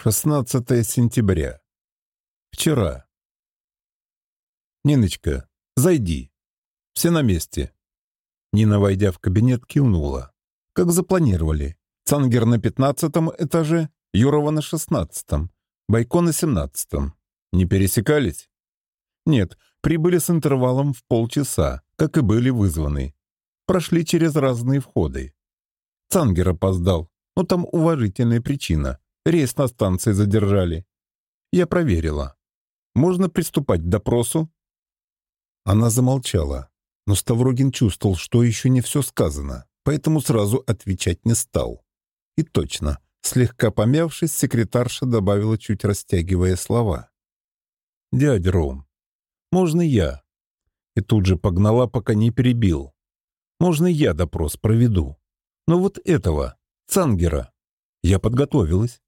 16 сентября. Вчера. «Ниночка, зайди. Все на месте». Нина, войдя в кабинет, кивнула. Как запланировали. Цангер на пятнадцатом этаже, Юрова на шестнадцатом, Байко на семнадцатом. Не пересекались? Нет, прибыли с интервалом в полчаса, как и были вызваны. Прошли через разные входы. Цангер опоздал, но там уважительная причина — Рейс на станции задержали. Я проверила. Можно приступать к допросу?» Она замолчала, но Ставрогин чувствовал, что еще не все сказано, поэтому сразу отвечать не стал. И точно, слегка помявшись, секретарша добавила, чуть растягивая слова. «Дядя Ром, можно я?» И тут же погнала, пока не перебил. «Можно я допрос проведу? Но вот этого, Цангера, я подготовилась.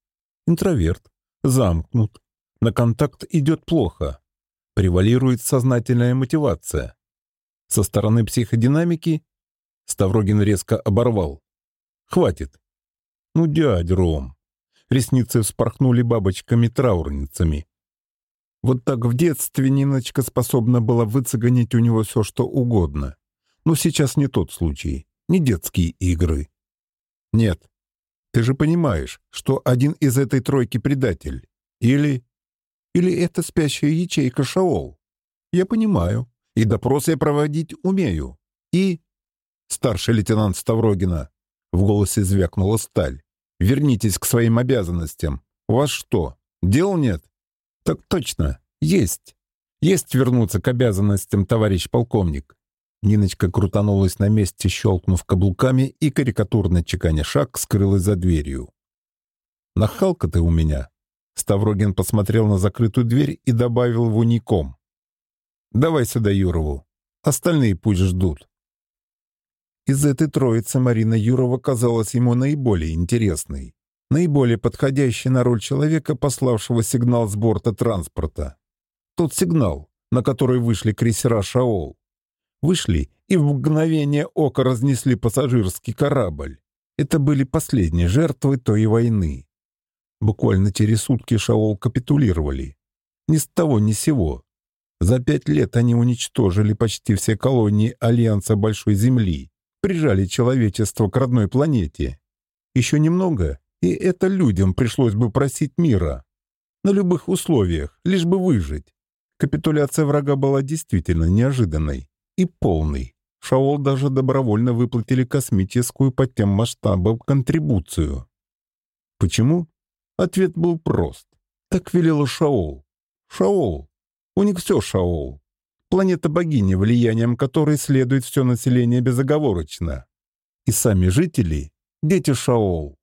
Интроверт, замкнут, на контакт идет плохо, превалирует сознательная мотивация. Со стороны психодинамики Ставрогин резко оборвал. «Хватит!» «Ну, дядь Ром!» Ресницы вспорхнули бабочками-траурницами. Вот так в детстве Ниночка способна была выцегонить у него все, что угодно. Но сейчас не тот случай, не детские игры. Нет, ты же понимаешь, что один из этой тройки предатель. Или... Или это спящая ячейка Шаол. Я понимаю. И допрос я проводить умею. И... Старший лейтенант Ставрогина. В голосе звякнула сталь. Вернитесь к своим обязанностям. У вас что, дел нет? Так точно. Есть. Есть вернуться к обязанностям, товарищ полковник. Ниночка крутанулась на месте, щелкнув каблуками, и карикатурно чеканя шаг скрылась за дверью. «Нахалка ты у меня!» Ставрогин посмотрел на закрытую дверь и добавил в уником. «Давай сюда Юрову. Остальные пусть ждут». Из этой троицы Марина Юрова казалась ему наиболее интересной, наиболее подходящей на роль человека, пославшего сигнал с борта транспорта. Тот сигнал, на который вышли крейсера «Шаол» вышли и в мгновение ока разнесли пассажирский корабль. Это были последние жертвы той войны. Буквально через сутки Шаол капитулировали. Ни с того ни сего. За пять лет они уничтожили почти все колонии Альянса Большой Земли, прижали человечество к родной планете. Еще немного, и это людям пришлось бы просить мира. На любых условиях, лишь бы выжить. Капитуляция врага была действительно неожиданной и полный. Шаол даже добровольно выплатили космическую по тем масштабам контрибуцию. Почему? Ответ был прост. Так велела Шаол. Шаол. У них все Шаол. Планета богини, влиянием которой следует все население безоговорочно. И сами жители — дети Шаол.